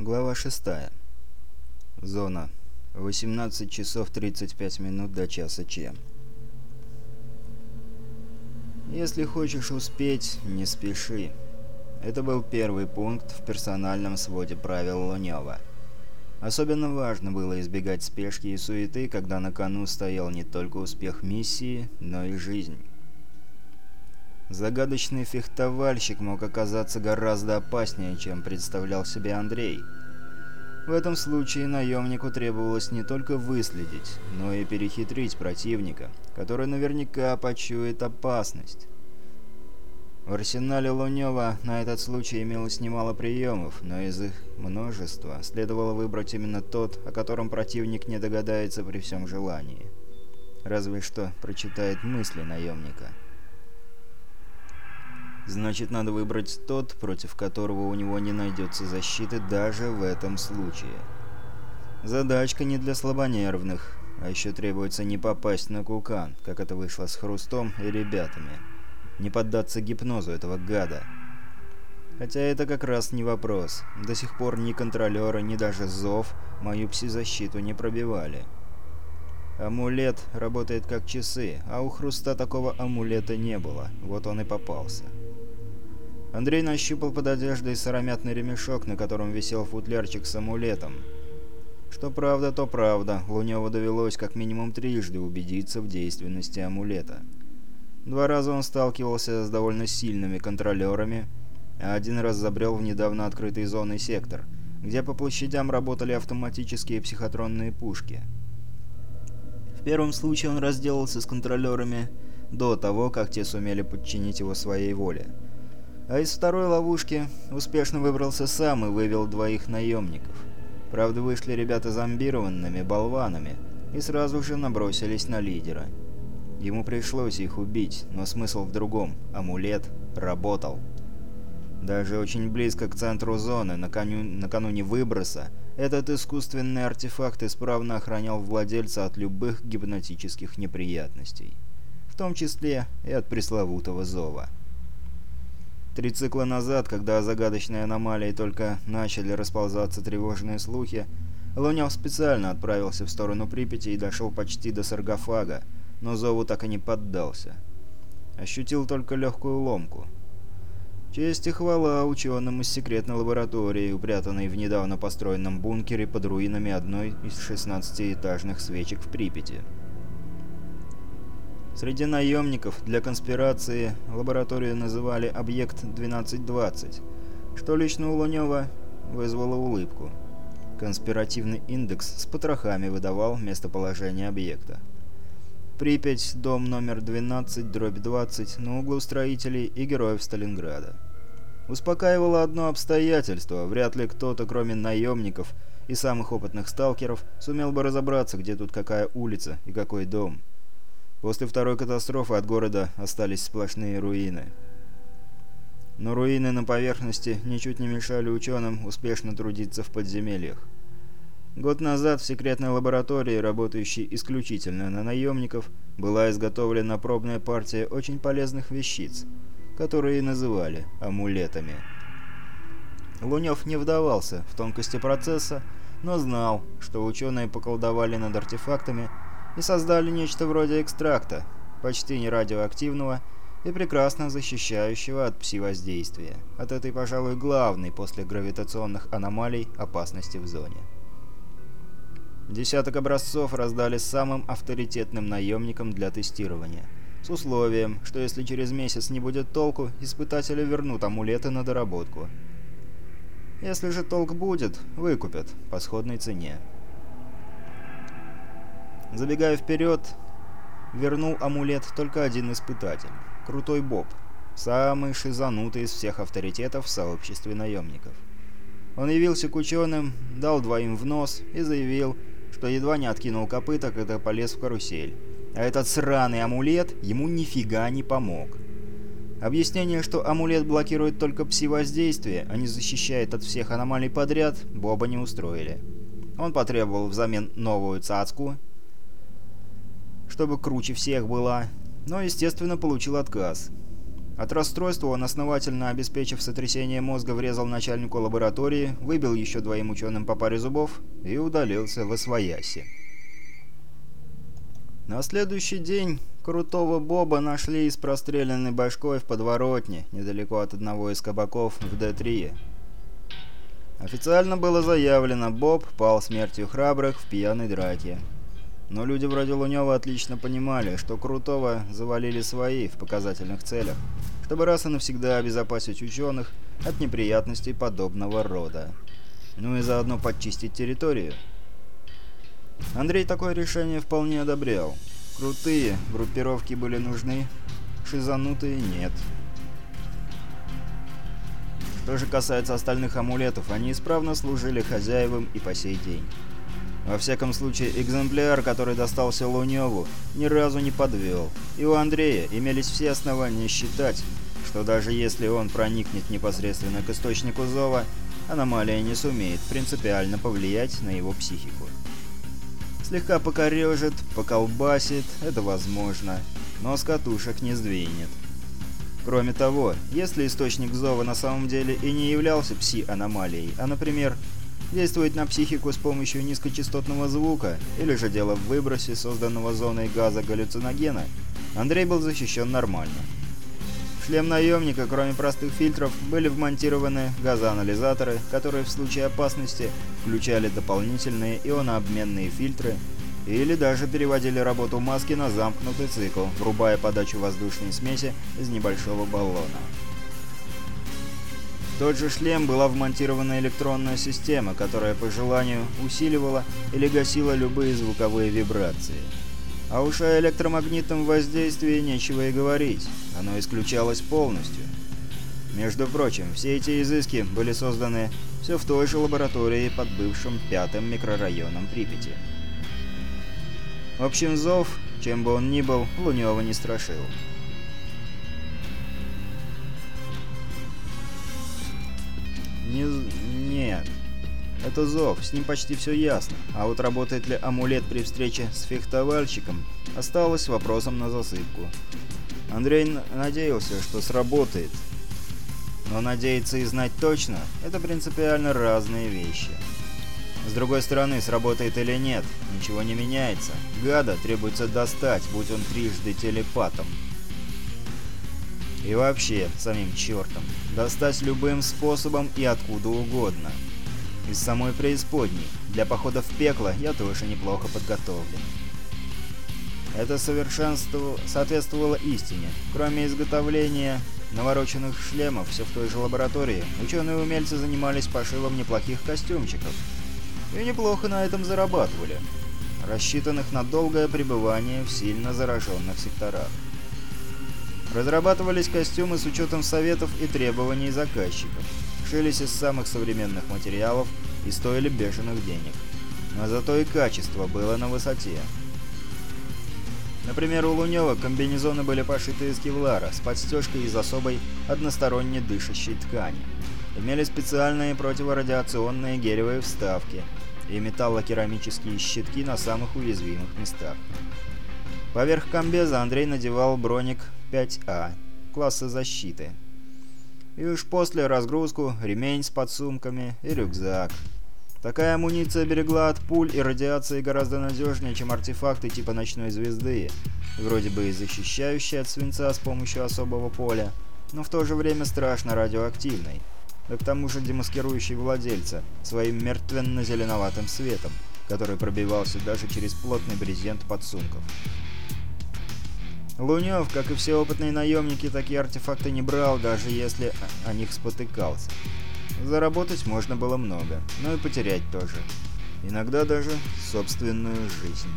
Глава 6. Зона. 18 часов 35 минут до часа Ч. Если хочешь успеть, не спеши. Это был первый пункт в персональном своде правил Лунёва. Особенно важно было избегать спешки и суеты, когда на кону стоял не только успех миссии, но и жизнь. Загадочный фехтовальщик мог оказаться гораздо опаснее, чем представлял себе Андрей. В этом случае наемнику требовалось не только выследить, но и перехитрить противника, который наверняка почует опасность. В арсенале Лунёва на этот случай имелось немало приемов, но из их множества следовало выбрать именно тот, о котором противник не догадается при всем желании. Разве что прочитает мысли наемника. Значит, надо выбрать тот, против которого у него не найдется защиты даже в этом случае. Задачка не для слабонервных, а еще требуется не попасть на кукан, как это вышло с Хрустом и ребятами. Не поддаться гипнозу этого гада. Хотя это как раз не вопрос. До сих пор ни контролеры, ни даже Зов мою пси-защиту не пробивали. Амулет работает как часы, а у Хруста такого амулета не было, вот он и попался. Андрей нащупал под одеждой сыромятный ремешок, на котором висел футлярчик с амулетом. Что правда, то правда. Луневу довелось как минимум трижды убедиться в действенности амулета. Два раза он сталкивался с довольно сильными контролерами, а один раз забрел в недавно открытый зонный сектор, где по площадям работали автоматические психотронные пушки. В первом случае он разделался с контролерами до того, как те сумели подчинить его своей воле. А из второй ловушки успешно выбрался сам и вывел двоих наемников. Правда, вышли ребята зомбированными болванами и сразу же набросились на лидера. Ему пришлось их убить, но смысл в другом. Амулет работал. Даже очень близко к центру зоны, накануне, выброса, этот искусственный артефакт исправно охранял владельца от любых гипнотических неприятностей. В том числе и от пресловутого зова. Три цикла назад, когда о загадочной аномалии только начали расползаться тревожные слухи, Лунев специально отправился в сторону Припяти и дошел почти до саркофага, но зову так и не поддался. Ощутил только легкую ломку. Честь и хвала ученым из секретной лаборатории, упрятанной в недавно построенном бункере под руинами одной из 16-этажных свечек в Припяти. Среди наемников для конспирации лабораторию называли «Объект-1220», что лично у Лунёва вызвало улыбку. Конспиративный индекс с потрохами выдавал местоположение объекта. Припять, дом номер 12, дробь 20, на углу строителей и героев Сталинграда. Успокаивало одно обстоятельство, вряд ли кто-то, кроме наемников и самых опытных сталкеров, сумел бы разобраться, где тут какая улица и какой дом. После второй катастрофы от города остались сплошные руины. Но руины на поверхности ничуть не мешали ученым успешно трудиться в подземельях. Год назад в секретной лаборатории, работающей исключительно на наемников, была изготовлена пробная партия очень полезных вещиц, которые называли амулетами. Лунев не вдавался в тонкости процесса, но знал, что ученые поколдовали над артефактами и создали нечто вроде экстракта, почти не радиоактивного и прекрасно защищающего от пси-воздействия, от этой, пожалуй, главной после гравитационных аномалий опасности в зоне. Десяток образцов раздали самым авторитетным наемникам для тестирования, с условием, что если через месяц не будет толку, испытатели вернут амулеты на доработку. Если же толк будет, выкупят по сходной цене. Забегая вперед, вернул амулет только один испытатель. Крутой Боб. Самый шизанутый из всех авторитетов в сообществе наемников. Он явился к ученым, дал двоим в нос и заявил, что едва не откинул копыта, когда полез в карусель. А этот сраный амулет ему нифига не помог. Объяснение, что амулет блокирует только пси-воздействие, а не защищает от всех аномалий подряд, Боба не устроили. Он потребовал взамен новую цацку чтобы круче всех была, но, естественно, получил отказ. От расстройства он, основательно обеспечив сотрясение мозга, врезал начальнику лаборатории, выбил еще двоим ученым по паре зубов и удалился в освояси. На следующий день крутого Боба нашли с простреленной башкой в подворотне, недалеко от одного из кабаков в Д-3. Официально было заявлено, Боб пал смертью храбрых в пьяной драке. Но люди вроде Лунёва отлично понимали, что Крутого завалили свои в показательных целях, чтобы раз и навсегда обезопасить ученых от неприятностей подобного рода. Ну и заодно подчистить территорию. Андрей такое решение вполне одобрял. Крутые группировки были нужны, шизанутые нет. Что же касается остальных амулетов, они исправно служили хозяевам и по сей день. Во всяком случае, экземпляр, который достался Луневу, ни разу не подвел. И у Андрея имелись все основания считать, что даже если он проникнет непосредственно к источнику зова, аномалия не сумеет принципиально повлиять на его психику. Слегка покорежит, поколбасит, это возможно, но с катушек не сдвинет. Кроме того, если источник зова на самом деле и не являлся пси-аномалией, а, например, действует на психику с помощью низкочастотного звука, или же дело в выбросе созданного зоной газа галлюциногена, Андрей был защищен нормально. В шлем наемника, кроме простых фильтров, были вмонтированы газоанализаторы, которые в случае опасности включали дополнительные ионообменные фильтры или даже переводили работу маски на замкнутый цикл, врубая подачу воздушной смеси из небольшого баллона. Тот же шлем была вмонтирована электронная система, которая по желанию усиливала или гасила любые звуковые вибрации. А уж о электромагнитном воздействии нечего и говорить, оно исключалось полностью. Между прочим, все эти изыски были созданы все в той же лаборатории под бывшим пятым микрорайоном Припяти. В общем, зов, чем бы он ни был, Лунёва не страшил. Не... Нет. Это зов, с ним почти все ясно. А вот работает ли амулет при встрече с фехтовальщиком, осталось вопросом на засыпку. Андрей надеялся, что сработает. Но надеяться и знать точно – это принципиально разные вещи. С другой стороны, сработает или нет, ничего не меняется. Гада требуется достать, будь он трижды телепатом. И вообще, самим чертом. Достать любым способом и откуда угодно. Из самой преисподней. Для похода в пекло я тоже неплохо подготовлен. Это совершенство соответствовало истине. Кроме изготовления навороченных шлемов, все в той же лаборатории, ученые-умельцы занимались пошивом неплохих костюмчиков. И неплохо на этом зарабатывали. Рассчитанных на долгое пребывание в сильно зараженных секторах. Разрабатывались костюмы с учетом советов и требований заказчиков. Шились из самых современных материалов и стоили бешеных денег. Но зато и качество было на высоте. Например, у Лунёва комбинезоны были пошиты из кевлара с подстежкой из особой односторонне дышащей ткани. Имели специальные противорадиационные гелевые вставки и металлокерамические щитки на самых уязвимых местах. Поверх комбеза Андрей надевал броник 5А класса защиты. И уж после разгрузку ремень с подсумками и рюкзак. Такая амуниция берегла от пуль и радиации гораздо надежнее, чем артефакты типа ночной звезды, вроде бы и защищающие от свинца с помощью особого поля, но в то же время страшно радиоактивной, да к тому же демаскирующей владельца своим мертвенно-зеленоватым светом, который пробивался даже через плотный брезент подсумков. Лунёв, как и все опытные наемники, такие артефакты не брал, даже если о них спотыкался. Заработать можно было много, но и потерять тоже. Иногда даже собственную жизнь.